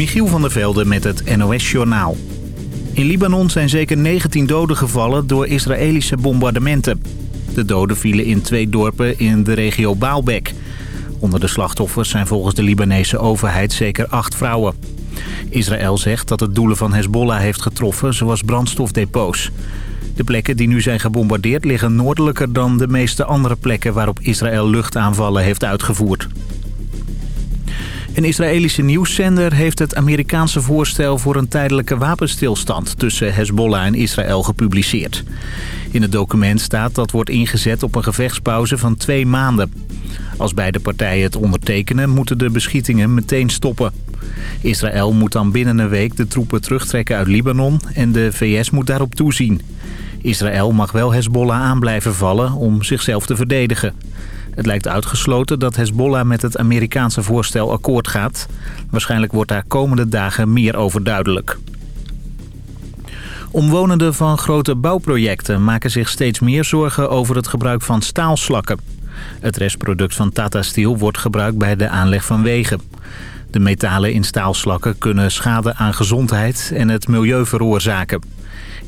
Michiel van der Velde met het NOS-journaal. In Libanon zijn zeker 19 doden gevallen door Israëlische bombardementen. De doden vielen in twee dorpen in de regio Baalbek. Onder de slachtoffers zijn volgens de Libanese overheid zeker acht vrouwen. Israël zegt dat het doelen van Hezbollah heeft getroffen, zoals brandstofdepots. De plekken die nu zijn gebombardeerd liggen noordelijker dan de meeste andere plekken... waarop Israël luchtaanvallen heeft uitgevoerd. Een Israëlische nieuwszender heeft het Amerikaanse voorstel voor een tijdelijke wapenstilstand tussen Hezbollah en Israël gepubliceerd. In het document staat dat wordt ingezet op een gevechtspauze van twee maanden. Als beide partijen het ondertekenen moeten de beschietingen meteen stoppen. Israël moet dan binnen een week de troepen terugtrekken uit Libanon en de VS moet daarop toezien. Israël mag wel Hezbollah aan blijven vallen om zichzelf te verdedigen. Het lijkt uitgesloten dat Hezbollah met het Amerikaanse voorstel akkoord gaat. Waarschijnlijk wordt daar komende dagen meer over duidelijk. Omwonenden van grote bouwprojecten maken zich steeds meer zorgen over het gebruik van staalslakken. Het restproduct van Tata Steel wordt gebruikt bij de aanleg van wegen. De metalen in staalslakken kunnen schade aan gezondheid en het milieu veroorzaken.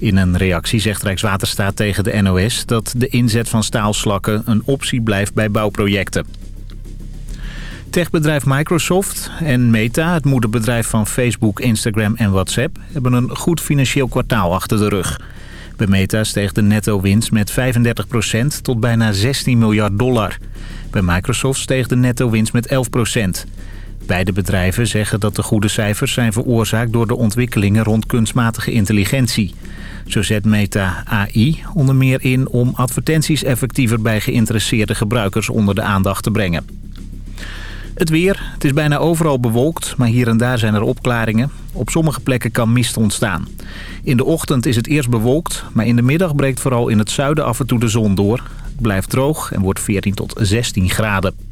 In een reactie zegt Rijkswaterstaat tegen de NOS dat de inzet van staalslakken een optie blijft bij bouwprojecten. Techbedrijf Microsoft en Meta, het moederbedrijf van Facebook, Instagram en WhatsApp... hebben een goed financieel kwartaal achter de rug. Bij Meta steeg de netto-winst met 35% tot bijna 16 miljard dollar. Bij Microsoft steeg de netto-winst met 11 Beide bedrijven zeggen dat de goede cijfers zijn veroorzaakt door de ontwikkelingen rond kunstmatige intelligentie. Zo zet Meta AI onder meer in om advertenties effectiever bij geïnteresseerde gebruikers onder de aandacht te brengen. Het weer. Het is bijna overal bewolkt, maar hier en daar zijn er opklaringen. Op sommige plekken kan mist ontstaan. In de ochtend is het eerst bewolkt, maar in de middag breekt vooral in het zuiden af en toe de zon door. Het blijft droog en wordt 14 tot 16 graden.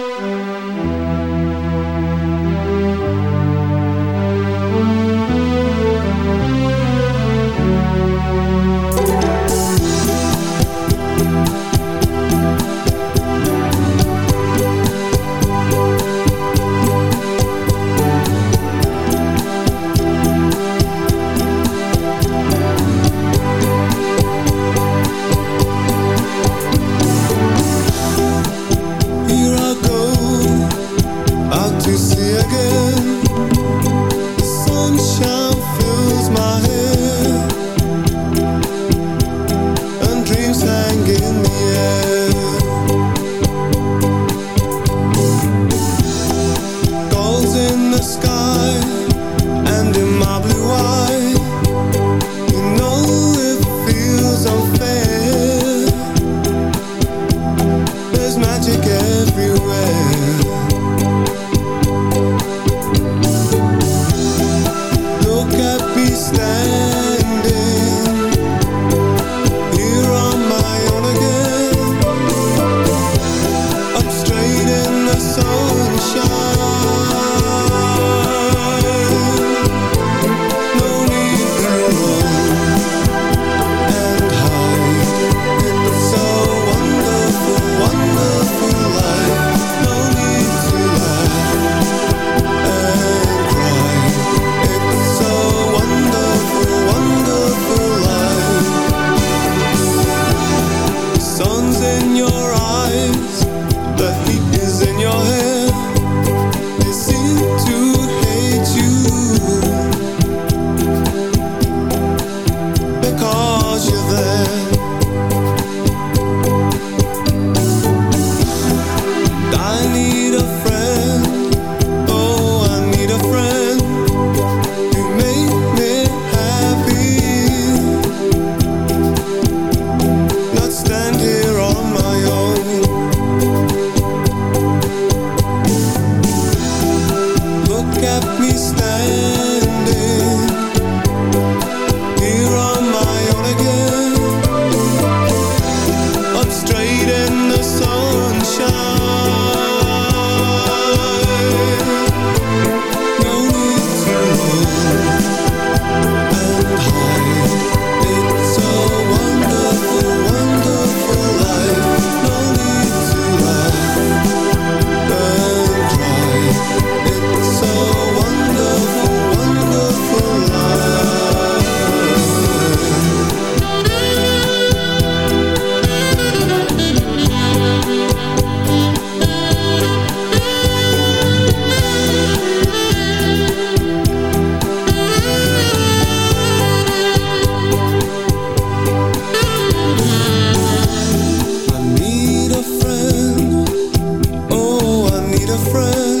need a friend.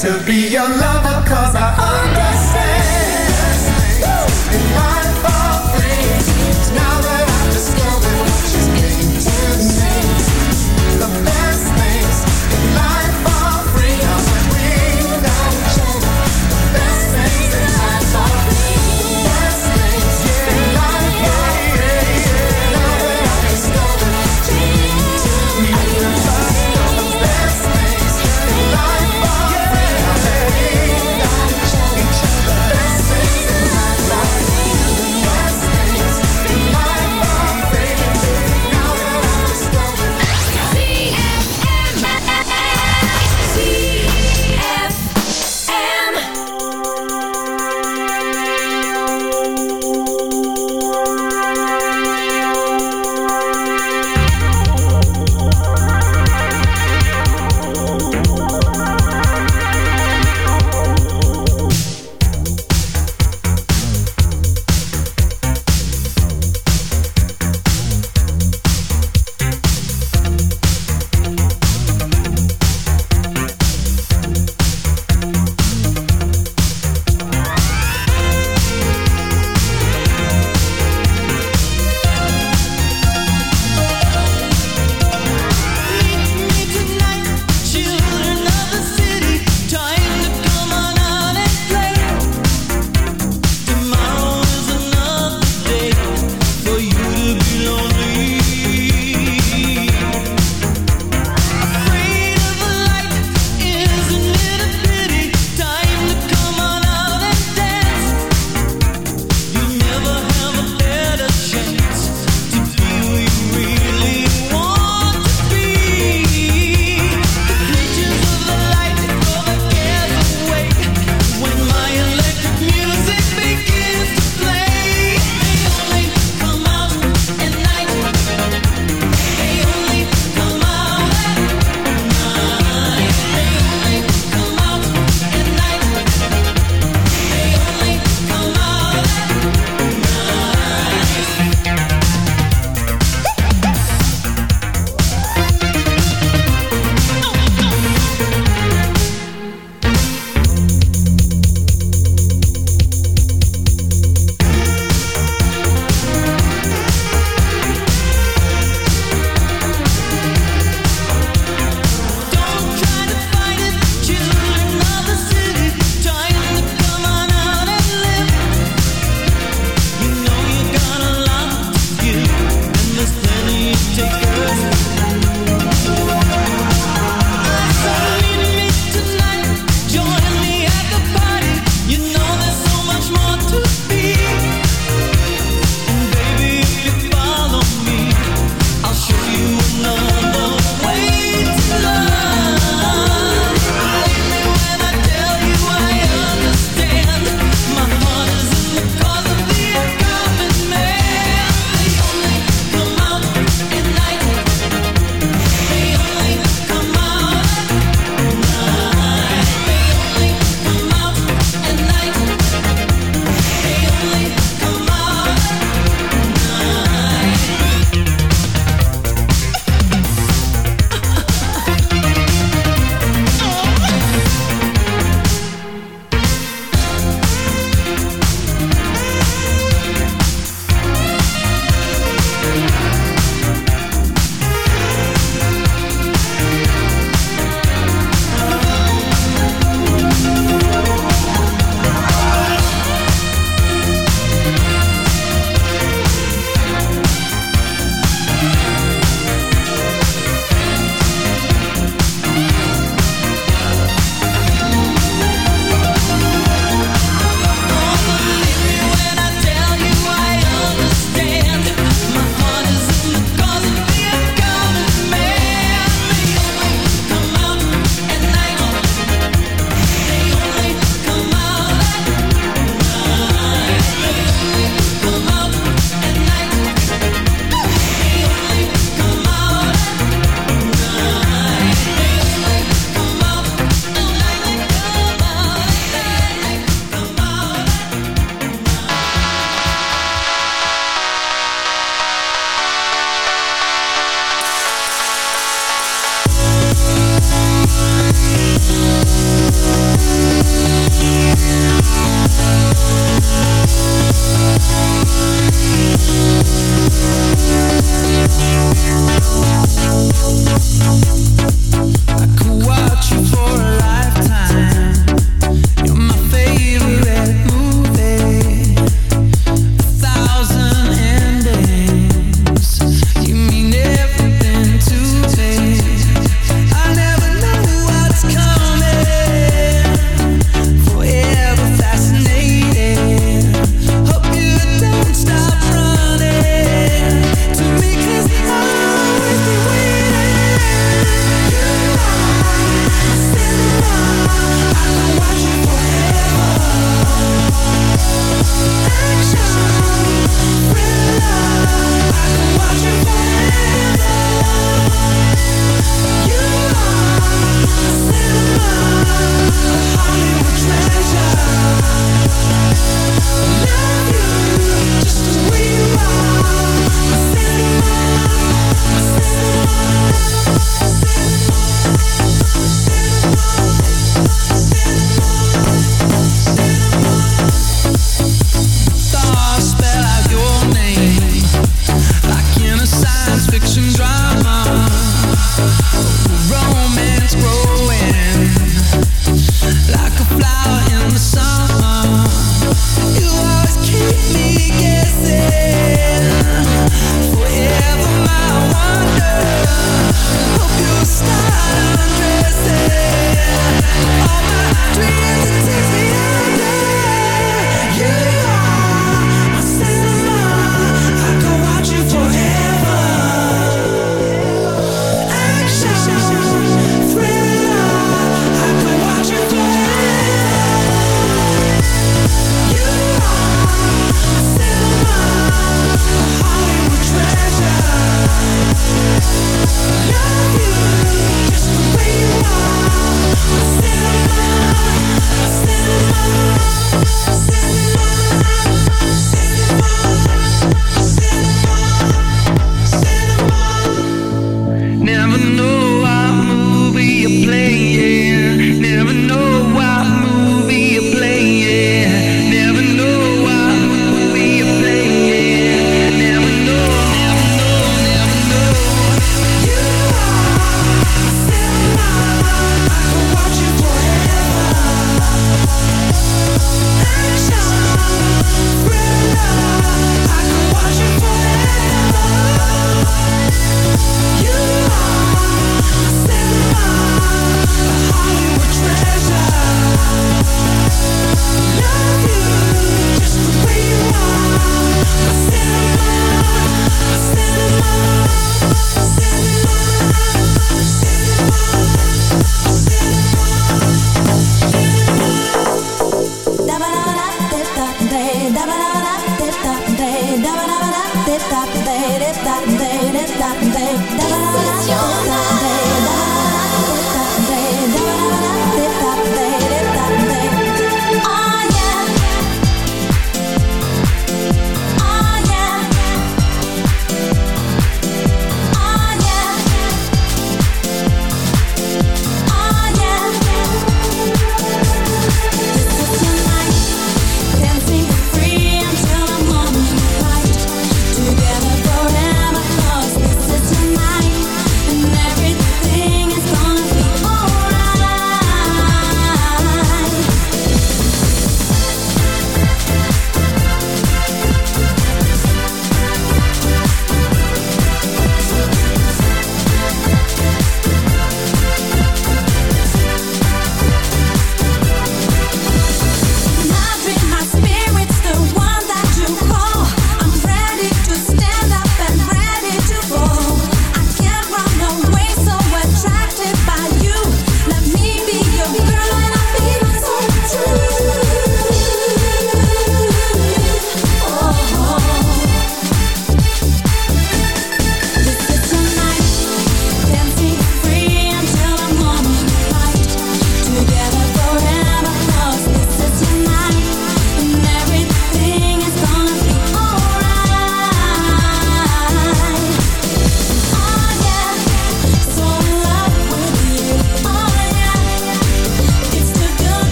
to be your lover cause I understand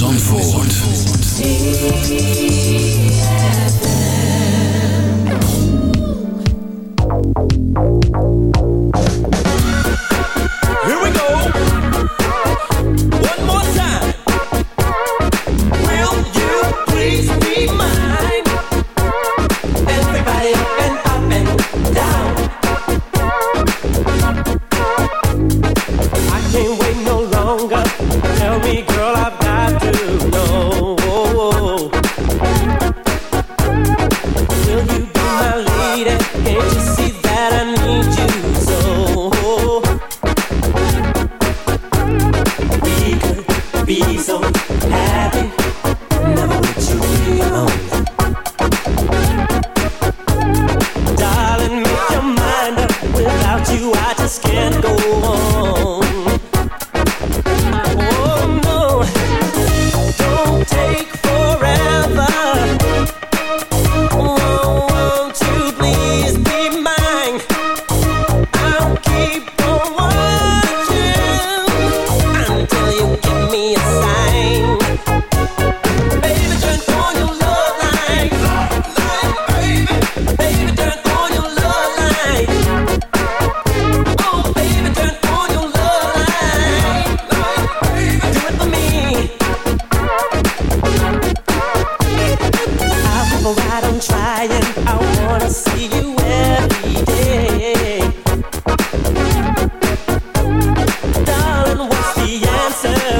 Zandvoort. yourself